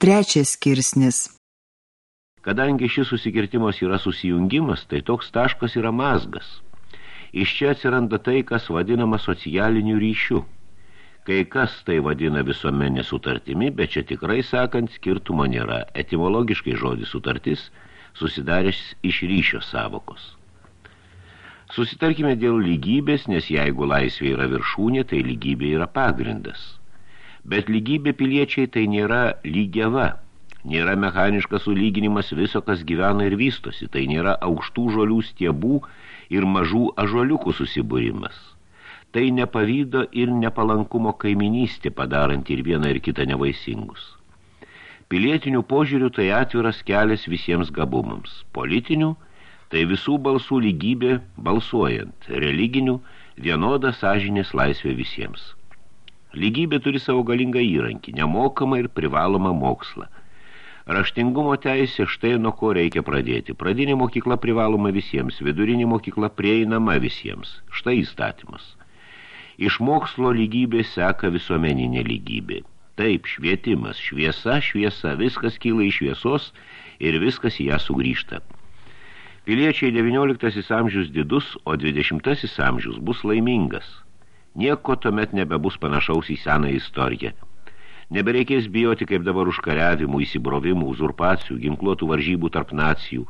Trečias skirsnis. Kadangi šis susikirtimas yra susijungimas, tai toks taškas yra mazgas. Iš čia atsiranda tai, kas vadinama socialiniu ryšiu. Kai kas tai vadina visuomenė sutartimi, bet čia tikrai sakant skirtumo nėra. Etimologiškai žodis sutartis susidaręs iš ryšio savokos. Susitarkime dėl lygybės, nes jeigu laisvė yra viršūnė, tai lygybė yra pagrindas. Bet lygybė piliečiai tai nėra lygiava – Nėra mechaniškas sulyginimas viso, kas gyvena ir vystosi. Tai nėra aukštų žolių stiebų ir mažų ažoliukų susibūrimas. Tai nepavydo ir nepalankumo kaiminystė padarant ir vieną ir kitą nevaisingus. Pilietinių požiūrių tai atviras kelias visiems gabumams. Politinių tai visų balsų lygybė balsuojant. Religinių vienoda sąžinės laisvė visiems. Lygybė turi savo galingą įrankį, nemokamą ir privalomą mokslą – Raštingumo teisė štai nuo ko reikia pradėti. Pradinė mokykla privaloma visiems, vidurinė mokykla prieinama visiems. Štai įstatymas. Iš mokslo lygybė seka visuomeninė lygybė. Taip, švietimas, šviesa, šviesa, viskas kyla iš šviesos ir viskas į ją sugrįžta. Piliečiai 19 amžius didus, o 20 amžius bus laimingas. Nieko tuomet nebebus panašaus į seną istoriją. Nebereikės bijoti kaip dabar užkariavimų, įsibrovimų, uzurpacijų, ginkluotų varžybų tarp nacijų,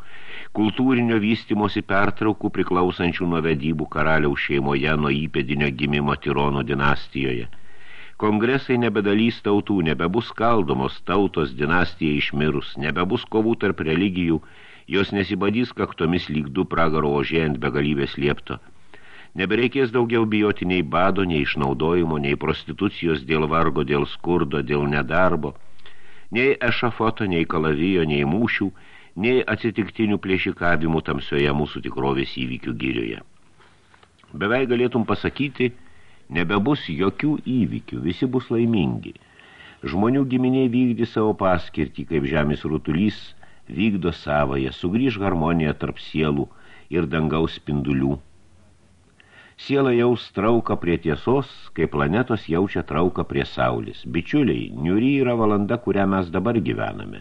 kultūrinio vystimosi pertraukų priklausančių nuo vedybų karaliaus šeimoje nuo įpėdinio gimimo tirono dinastijoje. Kongresai nebedalys tautų, nebebus kaldomos tautos dinastija išmirus, nebebus kovų tarp religijų, jos nesibadys kaktomis lyg du pragaro ožėjant begalybės liepto. Nebereikės daugiau bijoti nei bado, nei išnaudojimo, nei prostitucijos dėl vargo, dėl skurdo, dėl nedarbo, nei ešafoto, nei kalavijo, nei mūšių, nei atsitiktinių plėšikavimų tamsioje mūsų tikrovės įvykių gyrioje. Beveik galėtum pasakyti, nebebus jokių įvykių, visi bus laimingi. Žmonių giminiai vykdi savo paskirtį, kaip žemės rutulys vykdo savoje, sugrįž harmonija tarp sielų ir dangaus spindulių Siela jaus trauką prie tiesos, kai planetos jaučia trauką prie saulės. Bičiuliai, niuri yra valanda, kurią mes dabar gyvename.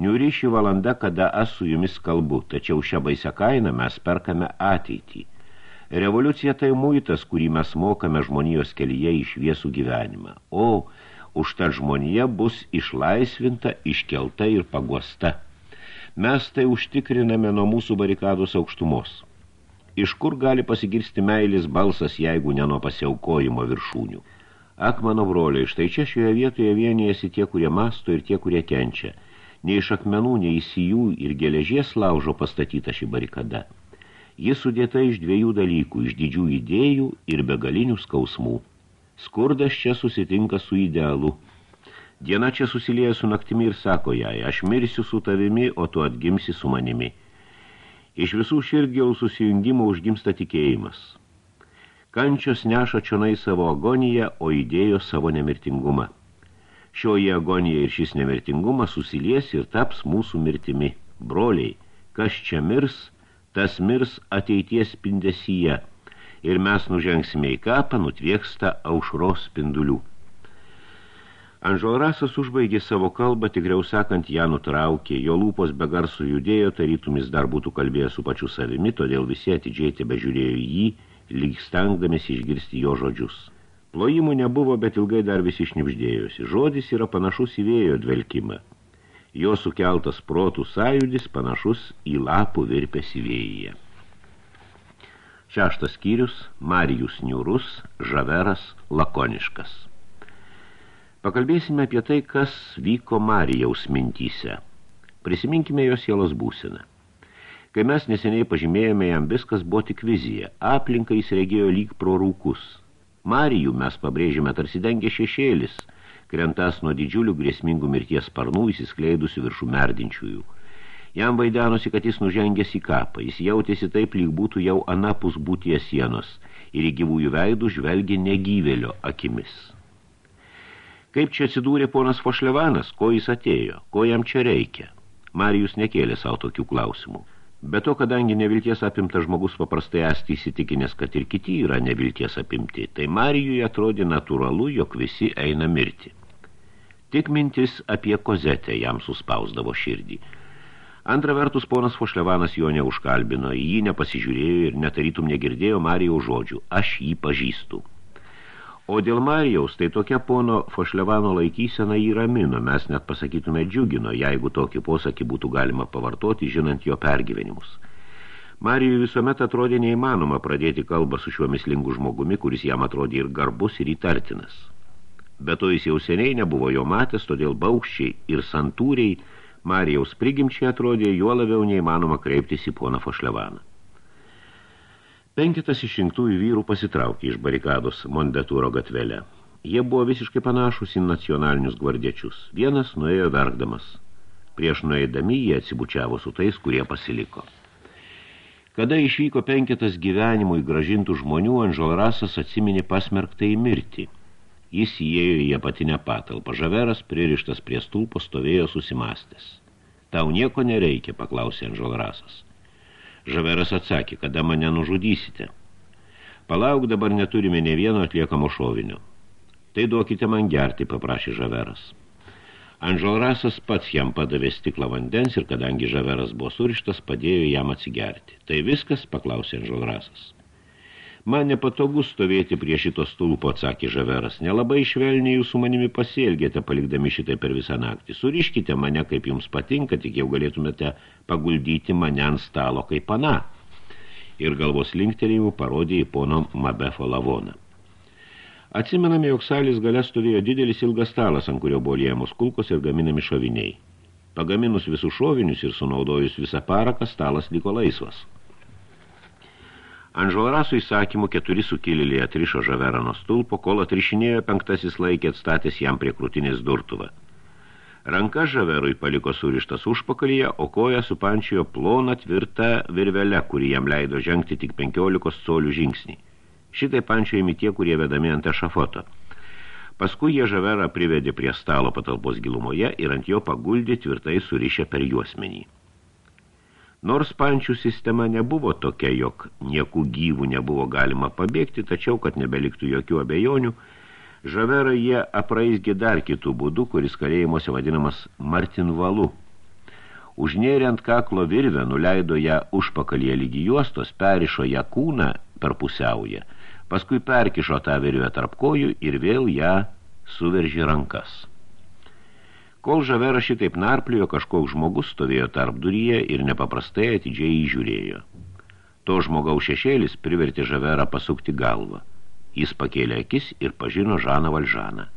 Niuri ši valanda, kada aš su jumis kalbu, tačiau šią baisę kainą mes perkame ateitį. Revoliucija tai muitas, kurį mes mokame žmonijos kelyje į šviesų gyvenimą. O, už tą žmoniją bus išlaisvinta, iškelta ir paguosta. Mes tai užtikriname nuo mūsų barikados aukštumos. Iš kur gali pasigirsti meilis balsas, jeigu ne nuo pasiaukojimo viršūnių? Ak, mano broliai, štai čia šioje vietoje vienijasi tie, kurie masto ir tie, kurie kenčia. Ne iš akmenų, ne iš jų ir geležies laužo pastatyta ši barikada. Ji sudėta iš dviejų dalykų, iš didžių idėjų ir begalinių skausmų. Skurdas čia susitinka su idealu. Diena čia susilieja su naktimi ir sako jai, aš mirsiu su tavimi, o tu atgimsi su manimi. Iš visų širdgėlų susijungimo užgimsta tikėjimas. Kančios neša čionai savo agoniją, o idėjo savo nemirtingumą. Šioji agonija ir šis nemirtingumas susilies ir taps mūsų mirtimi. Broliai, kas čia mirs, tas mirs ateities spindesyje, ir mes nužengsime į kapą nutvieksta aušros spindulių. Anželrasas užbaigė savo kalbą, tikriau sakant, ją nutraukė, jo lūpos be garsų judėjo, tarytumis dar būtų kalbėjęs su pačiu savimi, todėl visi atidžiai tebe žiūrėjo jį, lyg stengdamis išgirsti jo žodžius. Plojimų nebuvo, bet ilgai dar visi šnipždėjosi. Žodis yra panašus į vėjo dvelkimą. Jo sukeltas protų sąjudis panašus į lapų virpės vėjyje. Šeštas skyrius – Marijus niūrus, žaveras, lakoniškas. Pakalbėsime apie tai, kas vyko Marijaus mintyse. Prisiminkime jos sielos būseną. Kai mes neseniai pažymėjome jam, viskas buvo tik vizija. Aplinka jis regėjo lyg pro rūkus. Marijų mes pabrėžime tarsi dengė šešėlis, krentas nuo didžiulių grėsmingų mirties sparnų įsiskleidusių viršų merdinčiųjų. Jam vaidenosi, kad jis nužengęs į kapą. Jis jautėsi taip, lyg būtų jau anapus būties sienos ir į gyvųjų veidų žvelgė negyvėlio akimis. Kaip čia atsidūrė ponas Fošlevanas, ko jis atėjo, ko jam čia reikia? Marijus nekėlė savo tokių klausimų. Be to, kadangi nevilties apimtas žmogus paprastai esti įsitikinęs, kad ir kiti yra nevilties apimti, tai Marijui atrodė natūralu, jog visi eina mirti. Tik mintis apie kozetę jam suspausdavo širdį. Antra vertus, ponas Fošlevanas jo neužkalbino, jį nepasižiūrėjo ir netarytum negirdėjo Marijaus žodžių. Aš jį pažįstu. O dėl Marijaus, tai tokia pono Fošlevano laikysena jį ramino, mes net pasakytume džiugino, jeigu tokį posakį būtų galima pavartoti, žinant jo pergyvenimus. Marijui visuomet atrodė neįmanoma pradėti kalbą su šiuo mislingu žmogumi, kuris jam atrodė ir garbus, ir įtartinas. Bet to jis jau seniai nebuvo jo matęs, todėl baukščiai ir santūriai Marijaus prigimčiai atrodė juo labiau neįmanoma kreiptis į poną Fošlevaną. Penkitas išrinktųjų vyrų pasitraukė iš barikados Mondetūro gatvelę. Jie buvo visiškai panašus į nacionalinius gvardiečius. Vienas nuėjo verkdamas. Prieš nueidami jie atsibučiavo su tais, kurie pasiliko. Kada išvyko penketas gyvenimui gražintų žmonių, Anželrasas atsiminė pasmerktą į mirtį. Jis įėjo į apatinę patalpą. Žaveras, pririštas prie stulpo, stovėjo susimastęs. Tau nieko nereikia, paklausė Anželrasas. Žaveras atsakė, kada mane nužudysite. Palauk, dabar neturime ne vieno atliekamo šovinio. Tai duokite man gerti, paprašė Žaveras. Anželrasas pats jam padavė stiklą vandens ir kadangi žaveras buvo surištas, padėjo jam atsigerti. Tai viskas, paklausė Anželrasas. Man nepatogu stovėti prie šito stulpo, atsakė žaveras. Nelabai švelniai jūs su manimi pasielgėte, palikdami šitai per visą naktį. Suriškite mane, kaip jums patinka, tik jau galėtumėte paguldyti mane ant stalo kaip pana. Ir galvos linktelėjimų parodė į pono Mabefo lavoną. Atsimename, jog salės gale stovėjo didelis ilgas stalas, ant kurio buvo liejamos kulkos ir gaminami šoviniai. Pagaminus visus šovinius ir sunaudojus visą paraką, stalas liko laisvas. Anželraso įsakymu keturi sukilėliai atrišo žaverą nuo stulpo, kol atrišinėjo penktasis laikė atstatęs jam prie krūtinės durtuvą. Ranka žaverui paliko surištas užpakalyje, o koja supančiojo ploną tvirtą virvelę, kuri jam leido žengti tik 15 colių žingsnį. Šitai pančiojami tie, kurie vedami ant ešafoto. Paskui jie žaverą privedė prie stalo patalpos gilumoje ir ant jo paguldė tvirtai surišę per juosmenį. Nors pančių sistema nebuvo tokia, jog niekų gyvų nebuvo galima pabėgti, tačiau, kad nebeliktų jokių abejonių, žaverą jie apraizgė dar kitų būdų, kuris kalėjimuose vadinamas Martinvalu. Užnėrė ant kaklo virvę, nuleido ją užpakalyje lygi juostos, perišo ją kūną per pusiaują – paskui perkišo tą virvę tarp kojų ir vėl ją suveržė rankas. Kol žavera šitaip narpliojo, kažkoks žmogus stovėjo tarp duryje ir nepaprastai atidžiai įžiūrėjo. To žmogaus šešėlis privertė žaverą pasukti galvą. Jis pakėlė akis ir pažino Žaną Valžaną.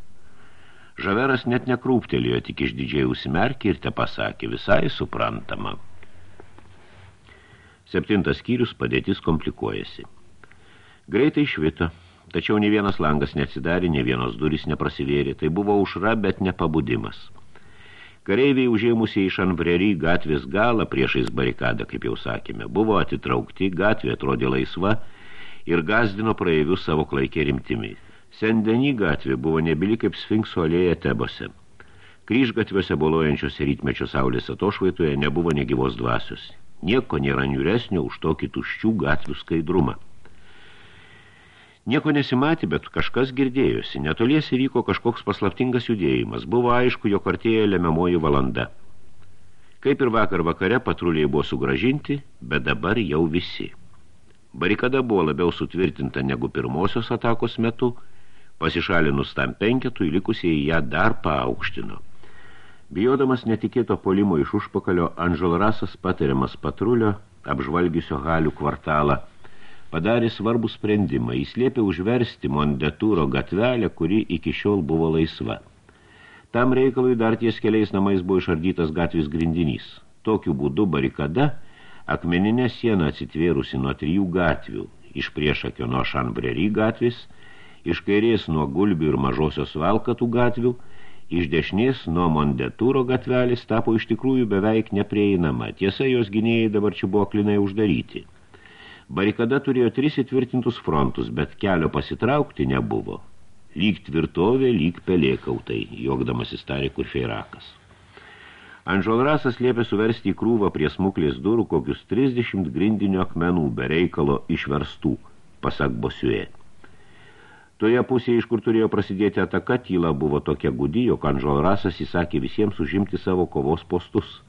Žaveras net nekrūptelėjo, tik išdidžiai užsimerkė ir te pasakė visai suprantama. Septintas skyrius padėtis komplikuojasi. Greitai švito, tačiau ne vienas langas neatsidarė, ne vienos durys neprasivėrė. Tai buvo užra, bet ne pabudimas. Kareiviai užėmusiai iš Anbrerį gatvės galą priešais barikadą, kaip jau sakėme, buvo atitraukti, gatvė atrodė laisva ir gazdino praeivius savo klaikė rimtimi. Sendeny gatvė buvo nebili kaip sfinkso alėja tebose. Kryžgatviuose bolojančiose rytmečio saulės atošvaitoje nebuvo negyvos dvasios. Nieko nėra niuresnio už tokį tuščių gatvių skaidrumą. Nieko nesimatė, bet kažkas girdėjosi. Netoliesi vyko kažkoks paslaptingas judėjimas. Buvo aišku, jog artėja lemiamoji valanda. Kaip ir vakar vakare patruliai buvo sugražinti, bet dabar jau visi. Barikada buvo labiau sutvirtinta negu pirmosios atakos metu, pasišalinus tam penketui, likusieji ją dar paaukštino. Bijodamas netikėto polimo iš užpakalio, Anželrasas patariamas patrulio, apžvalgiusio Halių kvartalą, padarė svarbų sprendimą. Jis liepė užversti Mondetūro gatvelę, kuri iki šiol buvo laisva. Tam reikalui dar ties keliais namais buvo išardytas gatvės grindinys. Tokiu būdu barikada akmeninė siena atsitvėrusi nuo trijų gatvių, iš priešakio nuo Šanbrerį gatvės, iš kairės nuo Gulbių ir mažosios Valkatų gatvių, iš dešinės nuo Mondetūro gatvelis tapo iš tikrųjų beveik neprieinama. Tiesa, jos gynėjai dabar čia buvo klinai uždaryti. Barikada turėjo tris įtvirtintus frontus, bet kelio pasitraukti nebuvo. Lyg tvirtovė, lyg pelėkautai, jogdamas įstarė kurfeirakas. Anžolrasas liepė suversti į krūvą prie smuklės durų kokius 30 grindinio akmenų be reikalo išverstų, pasak bosiuė. Toje pusėje, iš kur turėjo prasidėti ataka, tyla buvo tokia gudi, jog Anžolrasas įsakė visiems užimti savo kovos postus.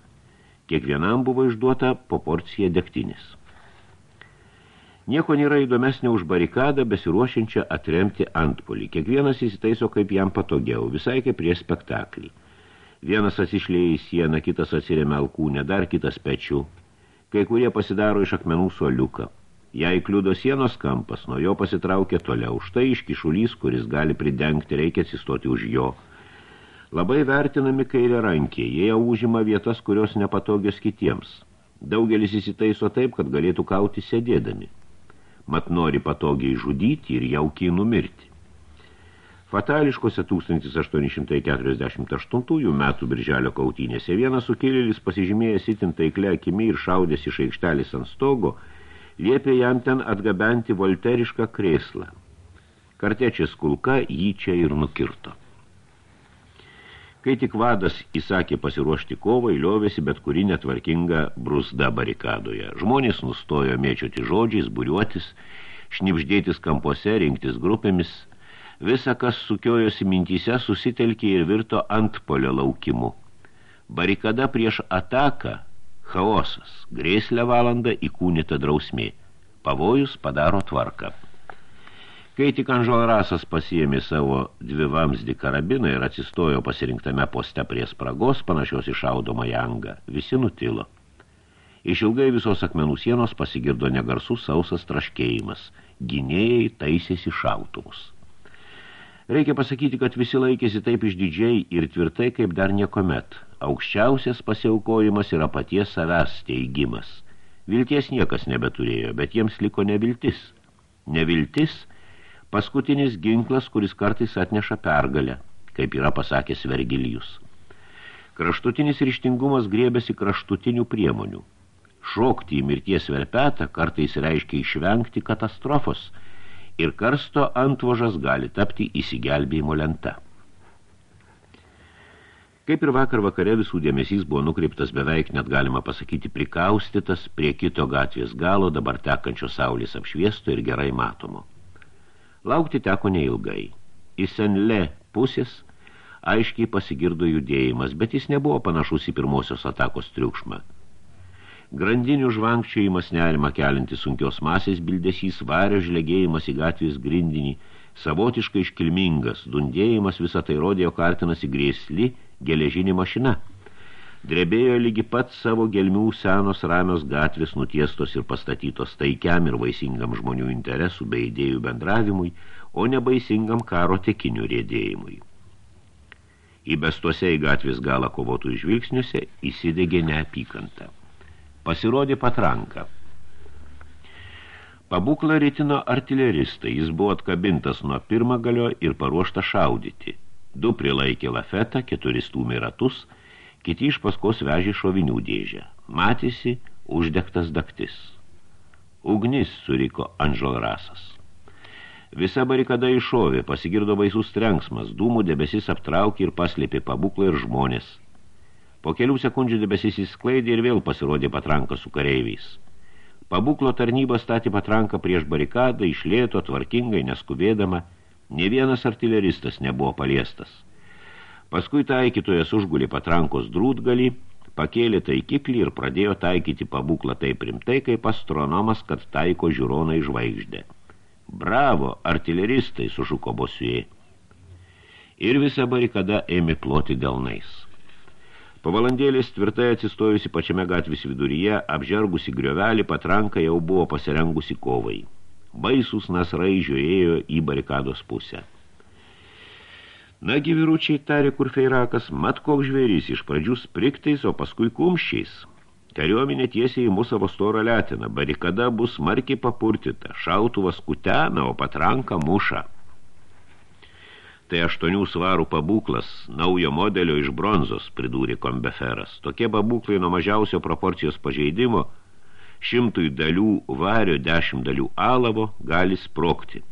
Kiekvienam buvo išduota po porciją degtinis. Nieko nėra įdomesnė už barikadą, besiruošiančią atremti antpolį. Kiekvienas įsitaiso kaip jam patogiau, visai kaip prie spektaklį. Vienas atsišlėja į sieną, kitas atsiremia alkūnę, dar kitas pečių. Kai kurie pasidaro iš akmenų suoliuką. Jei kliudo sienos kampas, nuo jo pasitraukia toliau. Štai iškišulys, kuris gali pridengti, reikia atsistoti už jo. Labai vertinami kairė rankiai, jie užima vietas, kurios nepatogios kitiems. Daugelis įsitaiso taip, kad galėtų kauti sėdėdami. Mat nori patogiai žudyti ir jaukiai numirti. Fatališkose 1848 metų birželio kautynėse vienas sukėlėlis pasižymėjęs itin taiklę akimi ir šaudės iš aikštelis ant stogo – liepė jam ten atgabenti volterišką krėslą. Kartečės kulka jį čia ir nukirto. Kai tik vadas įsakė pasiruošti kovai, liovėsi bet kuri netvarkinga brusda barikadoje. Žmonės nustojo mėčioti žodžiais, buriuotis, šnipždėtis kampuose, rinktis grupėmis. Visa, kas sukiojosi mintyse, susitelkė ir virto antpolio laukimu. Barikada prieš ataką Chaosas, grėslę valandą įkūnyta drausmė. Pavojus padaro tvarką. Kai tik Anžolrasas pasiėmė savo dvivamsdį karabiną ir atsistojo pasirinktame poste prie spragos, panašios į šaudomą jangą, visi nutilo. Iš ilgai visos akmenų sienos pasigirdo negarsus sausas traškėjimas. Gynėjai taisėsi šautuvus. Reikia pasakyti, kad visi laikėsi taip išdidžiai ir tvirtai, kaip dar niekomet – aukščiausias pasiaukojimas yra paties savęs teigimas. Vilties niekas nebeturėjo, bet jiems liko neviltis. Neviltis – paskutinis ginklas, kuris kartais atneša pergalę, kaip yra pasakęs Vergilijus. Kraštutinis ryštingumas grėbėsi kraštutinių priemonių. Šokti į mirties verpetą kartais reiškia išvengti katastrofos ir karsto antvožas gali tapti įsigelbėjimo lenta. Kaip ir vakar vakare visų dėmesys buvo nukreiptas beveik net galima pasakyti prikaustytas prie kito gatvės galo dabar tekančio saulės apšviesto ir gerai matomo. Laukti teko neilgai. Į Senle pusės aiškiai pasigirdo judėjimas, bet jis nebuvo panašus į pirmosios atakos triukšmą. Grandinių žvankčiojimas nerima kelinti sunkios masės bildesys, vario žlegėjimas į gatvės grindinį, savotiškai iškilmingas, dundėjimas visą tai rodė, jog artinasi grėsli geležinė mašina. Drebėjo lygi pat savo gelmių senos ramios gatvės nutiestos ir pastatytos taikiam ir vaisingam žmonių interesų bei idėjų bendravimui, o ne baisingam karo tekinių rėdėjimui. Įbestuose į gatvės galą kovotų žvilgsniuose įsidegė neapykanta. Pasirodė patranka. Pabuklą rytino artileristai, jis buvo atkabintas nuo pirmagalio ir paruošta šaudyti – Du prilaikė lafetą, keturi stūmė ratus, kiti iš paskos vežė šovinių dėžę. Matėsi uždegtas daktis. Ugnis suriko Anžol Rasas. Visa barikada iššovė, pasigirdo baisus trenksmas, dūmų debesis aptraukė ir paslėpė pabuklą ir žmonės. Po kelių sekundžių debesis įsklaidė ir vėl pasirodė patranka su kareiviais. Pabuklo tarnyba statė patranką prieš barikadą, išlėto tvarkingai, neskubėdama, Ne vienas artileristas nebuvo paliestas. Paskui taikytojas užgulė patrankos drūtgalį, pakėlė taikiklį ir pradėjo taikyti pabūklą taip rimtai, kaip astronomas, kad taiko žiūroną į žvaigždę. Bravo, artileristai, sušuko bosujai. Ir visa barikada ėmė ploti delnais. Po valandėlės tvirtai atsistojusi pačiame gatvės viduryje, apžergusi griovelį, patranka jau buvo pasirengusi kovai. Baisus nasrai žiūrėjo į barikados pusę. Nagi vyručiai, tarė kurfeirakas, mat koks žvėrys, iš pradžių spriktais, o paskui kumščiais. Kariuomenė tiesiai į mūsų storą letiną, barikada bus smarkiai papurtita, šautuvas kutena, o patranka muša. Tai aštuonių svarų pabūklas, naujo modelio iš bronzos, pridūrė kombeferas. Tokie pabūklai nuo mažiausio proporcijos pažeidimo – šimtui dalių vario dešimt dalių alavo gali sprokti.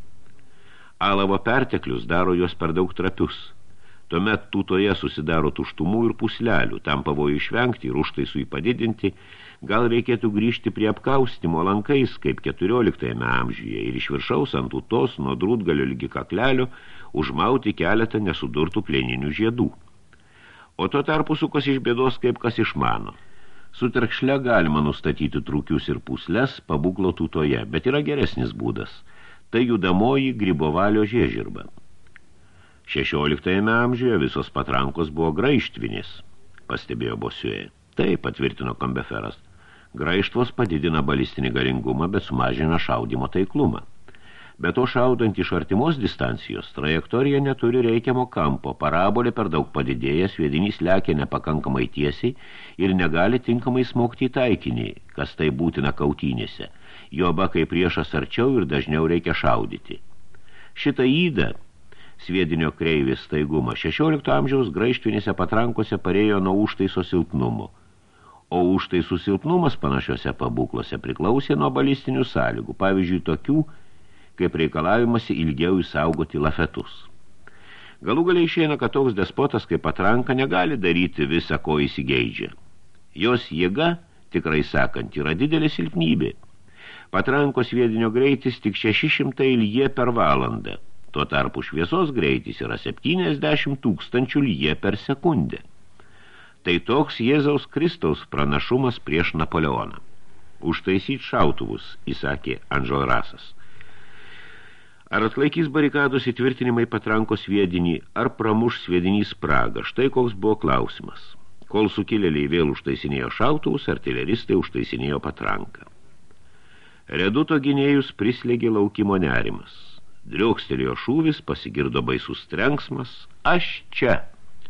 Alavo perteklius daro juos per daug trapius. Tuomet tūtoje susidaro tuštumų ir puslelių, tam pavojų išvengti ir užtaisui padidinti, gal reikėtų grįžti prie apkaustimo lankais, kaip 14 amžiuje, ir iš viršaus ant tūtos nuo drūtgalio lygi kaklelio užmauti keletą nesudurtų plėninių žiedų. O tuo tarpu sukos iš bėdos, kaip kas išmano. Su terkšle galima nustatyti trūkius ir puslės pabūklo tūtoje, bet yra geresnis būdas. Tai judamoji grybovalio žiežirba. 16 amžiuje visos patrankos buvo graištvinės, pastebėjo Bosiuje. Tai patvirtino Kambeferas. Graištvos padidina balistinį garingumą, bet sumažina šaudimo taiklumą. Be to šaudant iš artimos distancijos, trajektorija neturi reikiamo kampo, parabolė per daug padidėjęs, sviedinys lekia nepakankamai tiesiai ir negali tinkamai smokti į taikinį, kas tai būtina kautynėse. Joba, kai priešas arčiau ir dažniau reikia šaudyti. Šitą įdą sviedinio kreivės staigumą. 16 amžiaus graištvinėse patrankose parėjo nuo užtaiso silpnumo, o užtaisų silpnumas panašiose pabūklose priklausė nuo balistinių sąlygų, pavyzdžiui, tokių, kaip reikalavimas ilgiau įsaugoti lafetus. Galų galiai išeina, kad toks despotas kaip patranka negali daryti visą, ko įsigeidžia. Jos jėga, tikrai sakant, yra didelė silpnybė. Patrankos viedinio greitis tik 600 iljė per valandą – Tuo tarpu šviesos greitis yra 70 tūkstančių lyje per sekundę. Tai toks Jėzaus Kristaus pranašumas prieš Napoleoną. Užtaisyti šautuvus, įsakė Anžel Rasas. Ar atlaikys barikados įtvirtinimai patrankos sviedinį, ar pramuš sviedinys spragą? Štai koks buvo klausimas. Kol sukilėliai vėl užtaisinėjo šautuvus, artileristai užtaisinėjo patranką. Reduto gynėjus prislėgė laukimo nerimas. Driaukstelėjo šūvis, pasigirdo baisus trenksmas. Aš čia,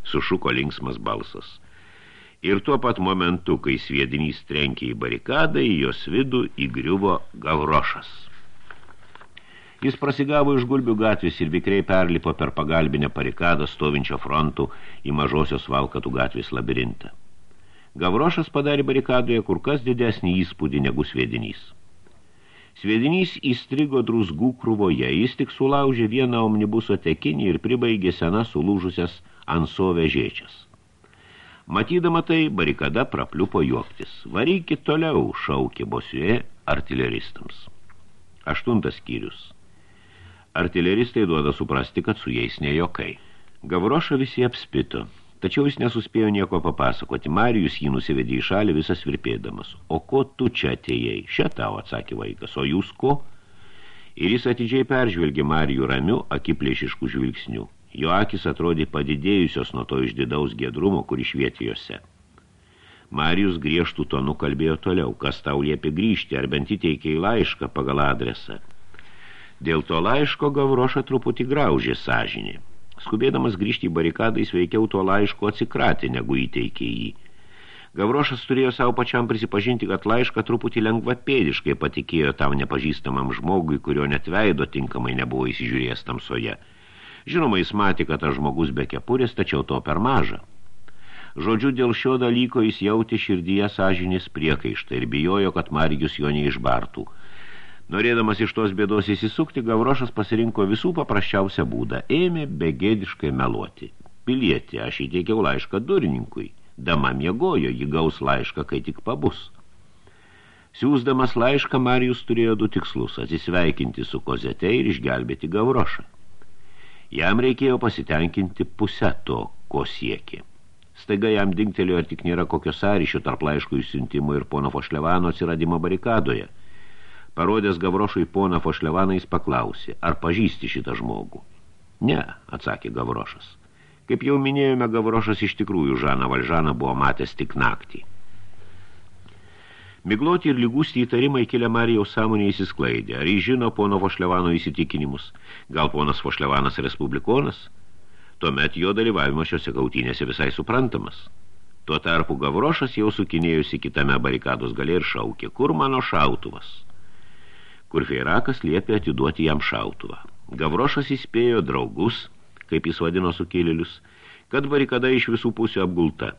sušuko linksmas balsas. Ir tuo pat momentu, kai sviedinys trenkė į barikadą, į jos vidų įgriuvo Gavrošas. Jis prasigavo iš gulbių gatvės ir vikriai perlipo per pagalbinę barikadą stovinčio frontų į mažosios valkatų gatvės labirintą. Gavrošas padarė barikadoje kur kas didesnį įspūdį negu sviedinys. Sviedinys įstrigo drusgų krūvoje, jis tik sulaužė vieną omnibuso tekinį ir pribaigė seną sulūžusias anso vežėčias. Matydama tai, barikada prapliupo juoktis. Varykit toliau, šaukė bosiuje artileristams. Aštuntas skyrius. Artileristai duoda suprasti, kad su jais nejokai. Gavrošą visi apspito. Tačiau jis nesuspėjo nieko papasakoti. Marijus jį nusivedė į šalį visas virpėdamas. O ko tu čia atėjai? Šia tau, atsakė vaikas. O jūs ko? Ir jis atidžiai peržvelgė Marijų ramiu, akiplėšiškų žvilgsnių. Jo akis atrodė padidėjusios nuo to išdidaus gedrumo, kur išvietė jose. Marijus griežtų tonu kalbėjo toliau, kas tau liepė grįžti, ar bent įteikė į laišką pagal adresą. Dėl to laiško Gavroša truputį graužė sąžinį. Skubėdamas grįžti į barikadą, jis veikiau tuo laišku atsikratė, negu įteikė jį. Gavrošas turėjo savo pačiam prisipažinti, kad laišką truputį lengvapėdiškai patikėjo tam nepažįstamam žmogui, kurio net veido tinkamai nebuvo įsižiūrėjęs tamsoje. Žinoma, jis matė, kad tas žmogus be kepurės, tačiau to per maža. Žodžiu, dėl šio dalyko jis jautė širdyje sąžinės priekaištą ir bijojo, kad Marijus jo neišbartų – Norėdamas iš tos bėdos įsisukti, Gavrošas pasirinko visų paprasčiausią būdą. Ėmė begėdiškai meluoti. Pilietį, aš įteikiau laišką durininkui. Dama miegojo, jį gaus laišką, kai tik pabus. Siūsdamas laišką, Marijus turėjo du tikslus – atsisveikinti su kozete ir išgelbėti Gavrošą. Jam reikėjo pasitenkinti pusę to, ko siekė. Staiga jam dingtelėjo, ar tik nėra kokio sąryšio tarp laiškų išsiuntimo ir pono Fošlevano atsiradimo barikadoje – Parodęs Gavrošui poną Fošlevaną, jis paklausė, ar pažįsti šitą žmogų. Ne, atsakė Gavrošas. Kaip jau minėjome, Gavrošas iš tikrųjų Žaną Valžaną buvo matęs tik naktį. Migloti ir lygūsti įtarimai kilę Marijaus sąmonė įsisklaidė. Ar jis žino pono Fošlevano įsitikinimus? Gal ponas Fošlevanas respublikonas? Tuomet jo dalyvavimas šiose kautynėse visai suprantamas. Tuo tarpu Gavrošas jau sukinėjusi kitame barikados galė ir šaukė, kur mano šautuvas? Kur Feirakas liepė atiduoti jam šautuvą. Gavrošas įspėjo draugus, kaip jis vadino sukėlėlius, kad barikada iš visų pusių apgulta.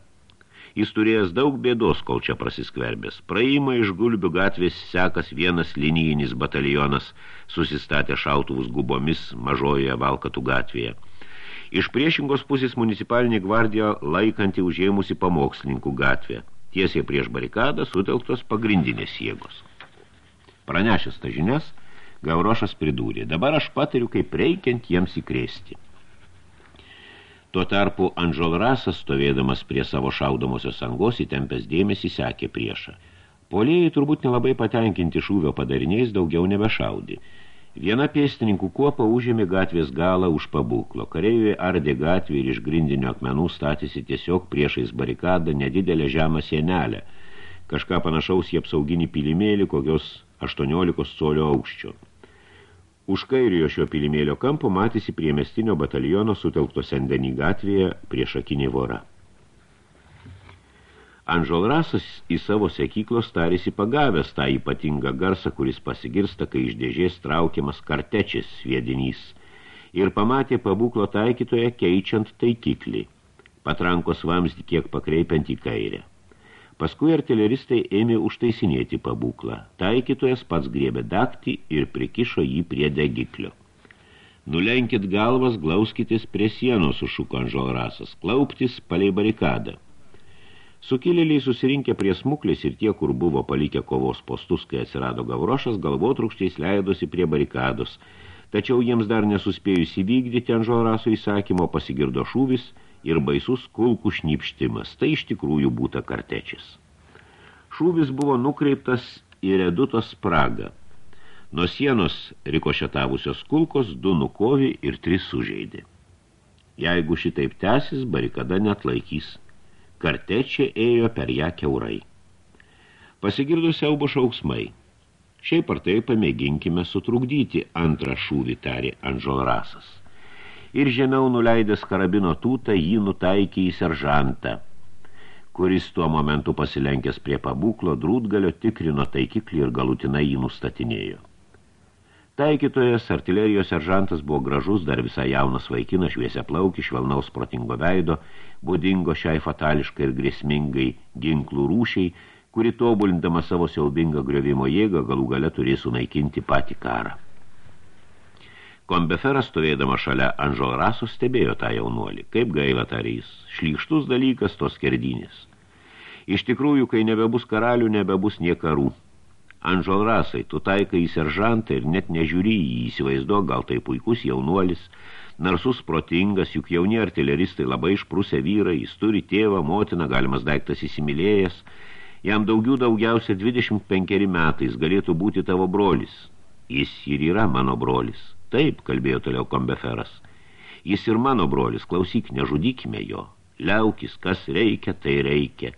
Jis turėjęs daug bėdos, kol čia prasiskverbės. Praėjimą iš gulbių gatvės sekas vienas linijinis batalionas, susistatė šautuvus gubomis mažojoje Valkatų gatvėje. Iš priešingos pusės municipalinė gvardija laikanti užėmusi pamokslininkų gatvę. Tiesiai prieš barikadą sutelktos pagrindinės jėgos. Pranešęs tą žinias, Gaurošas pridūrė, dabar aš patariu, kaip reikiant jiems įkrėsti. Tuo tarpu Anžolrasas, stovėdamas prie savo šaudomosios angos, įtempęs dėmesį sekė priešą. Polėjai turbūt nelabai patenkinti šūvio padariniais daugiau nebešaudė. Viena pėstininkų kuopa užėmė gatvės galą už pabūklo. Kareiviai ardė gatvį ir iš grindinio akmenų statėsi tiesiog priešais barikadą nedidelę žemą sienelę. Kažką panašaus į apsauginį pilimėlį kokios 18 colio aukščio. Už kairio šio pilimėlio kampo matėsi prie mestinio bataliono sutelkto sendenį gatvėje priešakinį vorą. Anžolrasas į savo sekyklos tarėsi pagavęs tą ypatingą garsą, kuris pasigirsta, kai iš dėžės traukiamas kartečis sviedinys, ir pamatė pabūklo taikytoje keičiant taikiklį, patrankos vamsdį kiek pakreipiant į kairę. Paskui artileristai ėmė užtaisinėti pabūklą. Taikytojas pats griebė daktį ir prikišo jį prie degiklio. Nulenkit galvas, glauskitės prie sienos, sušuko Anžolrasas, klauptis palei barikadą. Sukilėliai susirinkę prie smuklės ir tie, kur buvo palikę kovos postus, kai atsirado gavrošas, galvotrukščiais leidosi prie barikados. Tačiau jiems dar nesuspėjus įvykdyti ant žoraso įsakymo pasigirdo šūvis ir baisus kulkų šnipštimas. Tai iš tikrųjų būta kartečis. Šūvis buvo nukreiptas į redutos spragą. Nuo sienos rikošetavusios kulkos du nukovi ir tris sužeidė. Jeigu šitaip tęsis, barikada net laikys kartečia ėjo per ją keurai. Pasigirdo siaubo šauksmai. Šiaip ar tai pamėginkime sutrukdyti antrą šūvį, tarė Anžolrasas. Ir žemiau nuleidęs karabino tūtą jį nutaikė į seržantą, kuris tuo momentu pasilenkęs prie pabūklo drūtgalio tikrino taikiklį ir galutinai jį nustatinėjo. Taikytojas, artilerijos seržantas buvo gražus, dar visai jaunas vaikinas, šviesia plauki, švelnaus protingo veido, būdingo šiai fatališkai ir grėsmingai ginklų rūšiai, kuri tobulindama savo siaubingą griovimo jėgą galų gale turės sunaikinti patį karą. Kombeferas stovėdama šalia Anžol Raso stebėjo tą jaunuolį. Kaip gaila tarys, šlykštus dalykas tos skerdynės. Iš tikrųjų, kai nebebus karalių, nebebus niekarų. Anžol rasai, tu taikai į seržantą ir net nežiūri į jį, įsivaizduok, gal tai puikus jaunuolis, narsus protingas, juk jauni artileristai labai išprusę vyrai, jis turi tėvą, motiną, galimas daiktas įsimylėjęs, jam daugiau daugiausia 25 metais galėtų būti tavo brolis. Jis ir yra mano brolis. Taip, kalbėjo toliau kombeferas. Jis ir mano brolis, klausyk, nežudykime jo. Liaukis, kas reikia, tai reikia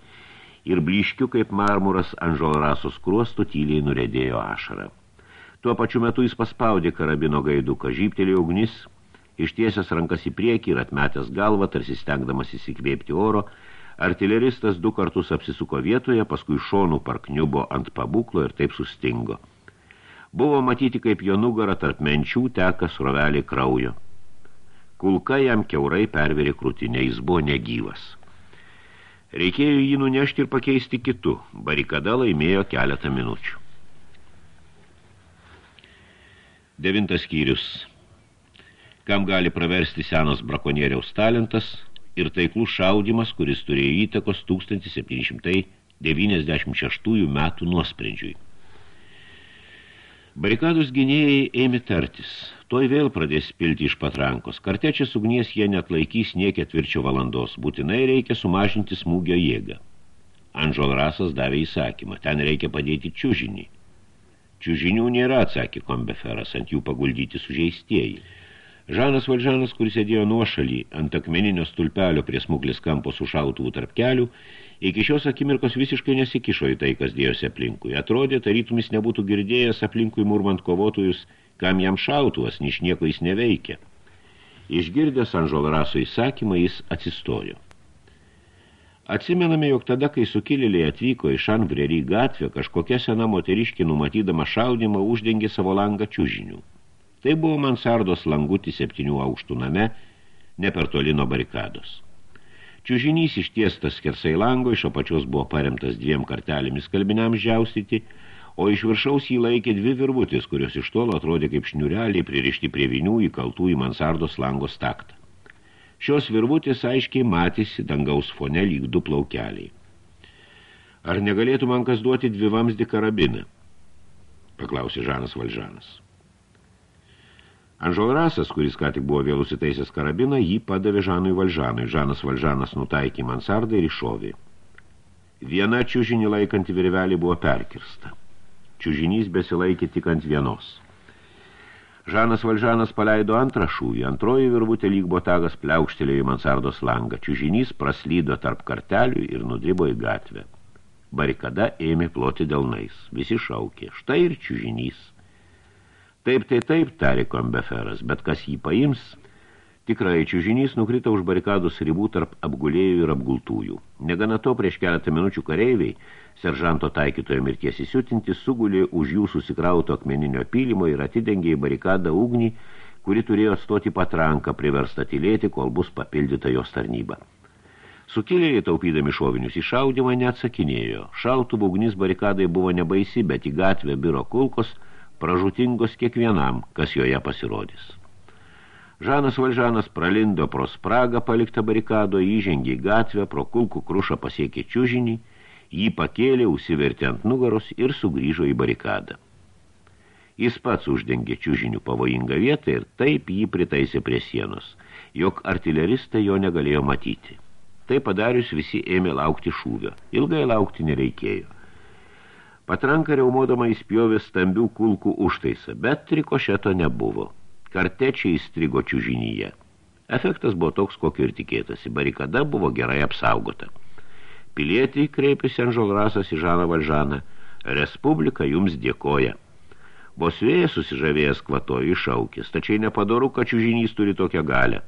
ir bliškiu kaip marmuras ant žolrasos kruostų tyliai nuredėjo ašarą. Tuo pačiu metu jis paspaudė karabino gaiduką, žyptelėjo ugnis, ištiesęs rankas į priekį ir atmetęs galvą, tarsi stengdamas įsikvėpti oro, artileristas du kartus apsisuko vietoje, paskui šonų parkniubo ant pabuklo ir taip sustingo. Buvo matyti, kaip jo nugara tarp menčių teka srovelį kraujo. Kulka jam keurai perveri krūtinė, jis buvo negyvas. Reikėjo jį nunešti ir pakeisti kitu. Barikada laimėjo keletą minučių. Devintas skyrius. Kam gali praversti senos brakonieriaus talentas ir taiklų šaudimas, kuris turėjo įtakos 1796 metų nuosprendžiui. Barikados gynėjai ėmė tartis. Toj vėl pradės pilti iš patrankos. Kartečias ugnies jie net laikys nie ketvirčio valandos. Būtinai reikia sumažinti smūgio jėgą. Anžol Rasas davė įsakymą. Ten reikia padėti čiužinį. Čiužinių nėra, atsakė kombeferas, ant jų paguldyti sužeistieji. Žanas Valžanas, kuris sėdėjo nuošalį ant akmeninio stulpelio prie smuglis kampo su šautuvų tarp kelių, Iki šios akimirkos visiškai nesikišo į tai, kas dėjosi aplinkui. Atrodė, tarytumis nebūtų girdėjęs aplinkui murmant kovotojus, kam jam šautuvas, niš nieko jis neveikia. Išgirdęs Anžolraso įsakymą, jis atsistojo. Atsimename, jog tada, kai sukilėliai atvyko į Šanbrerį gatvę, kažkokia sena moteriškė numatydama šaudimą uždengė savo langą čiužinių. Tai buvo mansardos languti septynių aukštų name, ne per toli nuo barikados. Čiužinys ištiestas skersai lango, iš apačios buvo paremtas dviem kartelėmis kalbiniam žiaustyti, o iš viršaus jį laikė dvi virvutės, kurios iš tolo atrodė kaip šniureliai pririšti prie vinių įkaltų į mansardos lango staktą. Šios virvutės aiškiai matėsi dangaus fone lyg du plaukeliai. Ar negalėtų man kas duoti dvi vamsdį karabiną? Paklausė Žanas Valžanas. Anžolrasas, kuris ką tik buvo vėl užsitaisęs karabiną, jį padavė Žanui Valžanui. Žanas Valžanas nutaikė mansardą ir iššovė. Viena čiužinį laikanti virvelė buvo perkirsta. Čiužinys besilaikė tik ant vienos. Žanas Valžanas paleido antrą šūvį, antroji virvutė lyg botagas pliaukštelėjo į mansardos langą. Čiužinys praslydo tarp kartelių ir nudribo į gatvę. Barikada ėmė ploti delnais. Visi šaukė. Štai ir čiužinys. Taip, tai taip, tarė kombeferas, bet kas jį paims – Tikrai čiužinys nukrito už barikadus ribų tarp apgulėjų ir apgultųjų. Negana to prieš keletą minučių kareiviai, seržanto taikytojo mirties įsiutinti, sugulė už jų susikrauto akmeninio pylimo ir atidengė į barikadą ugnį, kuri turėjo atstoti patranką, priversta tylėti, kol bus papildyta jos tarnyba. Sukilėliai taupydami šovinius į šaudimą neatsakinėjo. Šautuvų ugnis barikadai buvo nebaisi, bet į gatvę biro kulkos pražutingos kiekvienam, kas joje pasirodys. Žanas Valžanas pralindo pro spragą paliktą barikado, įžengė į gatvę, pro kulkų krušą pasiekė čiužinį, jį pakėlė, užsivertė ant nugaros ir sugrįžo į barikadą. Jis pats uždengė čiužinių pavojingą vietą ir taip jį pritaisė prie sienos, jog artileristai jo negalėjo matyti. Tai padarius visi ėmė laukti šūvio. Ilgai laukti nereikėjo. Patranka reumodama įspjovė stambių kulkų užtaisą, bet trikošeto nebuvo kartečiai įstrigo čiužinyje. Efektas buvo toks, kokio ir tikėtasi. Barikada buvo gerai apsaugota. Pilietį kreipėsi Anžolrasas į Žaną Valžaną. Respublika jums dėkoja. Bosvėjas susižavėjęs kvatojo išaukis, tačiai nepadoru, kad čiužinys turi tokią galę.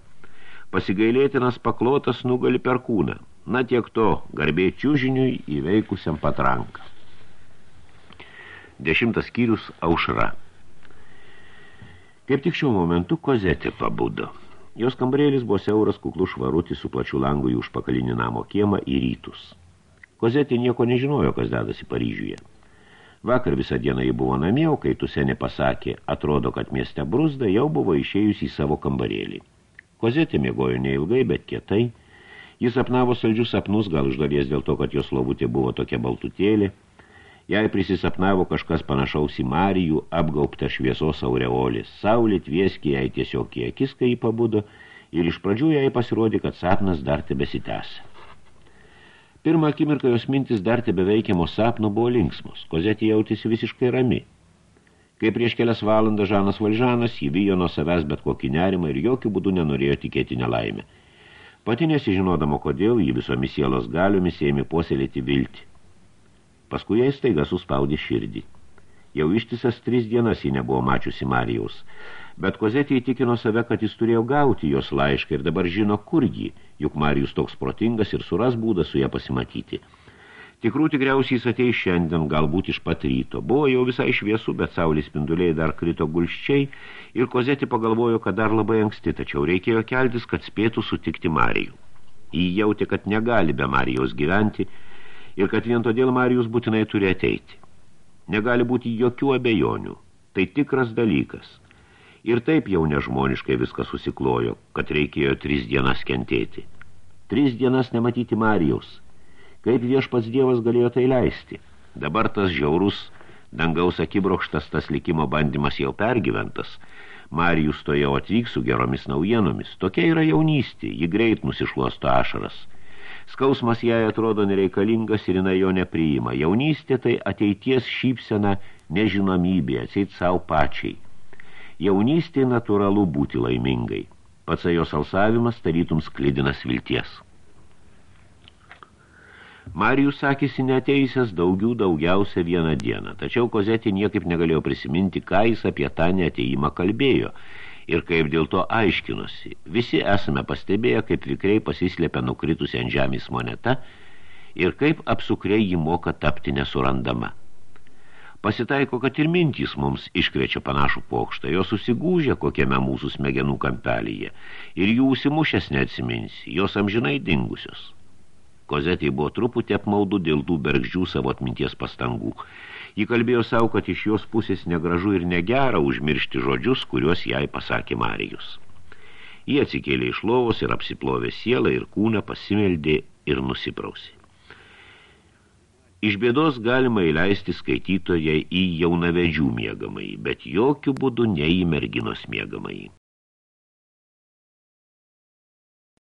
Pasigailėtinas paklotas nugali per kūną. Na tiek to, garbė čiužiniui įveikusiam patranką. Dešimtas skyrius aušra. Kaip tik šiuo momentu kozetė pabudo. Jos kambarėlis buvo siauras kuklus švarutis su plačiu langu į užpakalinį namo kiemą į rytus. Kozetė nieko nežinojo, kas dedasi Paryžiuje. Vakar visą dieną jį buvo namie, o kai Tusenė pasakė, atrodo, kad mieste bruzda, jau buvo išėjusi į savo kambarėlį. Kozetė mėgojo neilgai, bet kietai. Jis apnavo saldžius sapnus, gal iš dalies dėl to, kad jos lovutė buvo tokia baltutėlė, Jai prisisapnavo kažkas panašaus į Marijų, apgaubtą šviesos aureolis. Saulė tvieskė jai tiesiog į akis, kai jį pabudo, ir iš pradžių jai pasirodė, kad sapnas dar tebesitęsia. Pirmą akimirką jos mintis dar tebeveikiamo sapno buvo linksmos. Kozetė jautėsi visiškai rami. Kai prieš kelias valandas Žanas Valžanas įvijo nuo savęs bet kokį nerimą ir jokių būdų nenorėjo tikėti nelaimę. Pati nesižinodama, kodėl jį visomis sielos galiomis ėmė puoselėti viltį. Paskui jai staiga suspaudė širdį. Jau ištisas tris dienas ji nebuvo mačiusi Marijaus, bet Kozetė įtikino save, kad jis turėjo gauti jos laišką ir dabar žino, kur jį, juk Marijus toks protingas ir suras būdą su ją pasimatyti. Tikrų tikriausiai jis ateis šiandien, galbūt iš pat ryto. Buvo jau visai šviesu, bet saulės spinduliai dar krito gulščiai ir Kozetė pagalvojo, kad dar labai anksti, tačiau reikėjo keltis, kad spėtų sutikti Marijų. Jį jautė, kad negali be Marijaus gyventi, ir kad vien todėl Marijus būtinai turi ateiti. Negali būti jokių abejonių. Tai tikras dalykas. Ir taip jau nežmoniškai viskas susiklojo, kad reikėjo tris dienas kentėti. Tris dienas nematyti Marijaus. Kaip viešpats Dievas galėjo tai leisti? Dabar tas žiaurus, dangaus akibrokštas tas likimo bandymas jau pergyventas. Marijus to jau atvyks su geromis naujienomis. Tokia yra jaunystė, ji greit nusišluosto ašaras – Skausmas jai atrodo nereikalingas ir jinai jo nepriima. Jaunystė tai ateities šypsena nežinomybė, atseit savo pačiai. Jaunystė natūralu būti laimingai. Pats jos alsavimas tarytum sklidinas vilties. Marijus sakėsi neteisęs daugiau daugiausia vieną dieną, tačiau Kozetė niekaip negalėjo prisiminti, ką jis apie tą neteimą kalbėjo – ir kaip dėl to aiškinosi. Visi esame pastebėję, kaip vikriai pasislėpia nukritusi ant žemės moneta ir kaip apsukriai jį moka tapti nesurandama. Pasitaiko, kad ir mintys mums iškrečia panašų pokštą, jos susigūžia kokiame mūsų smegenų kampelyje ir jų užsimušęs neatsiminsi, jos amžinai dingusios. Kozetei buvo truputį apmaudu dėl tų bergždžių savo atminties pastangų Ji kalbėjo savo, kad iš jos pusės negražu ir negera užmiršti žodžius, kuriuos jai pasakė Marijus. Jie atsikėlė iš lovos ir apsiplovė sielą ir kūną, pasimeldė ir nusiprausė. Iš bėdos galima įleisti skaitytoje į jaunavedžių miegamai, bet jokių būdų ne į merginos miegamai.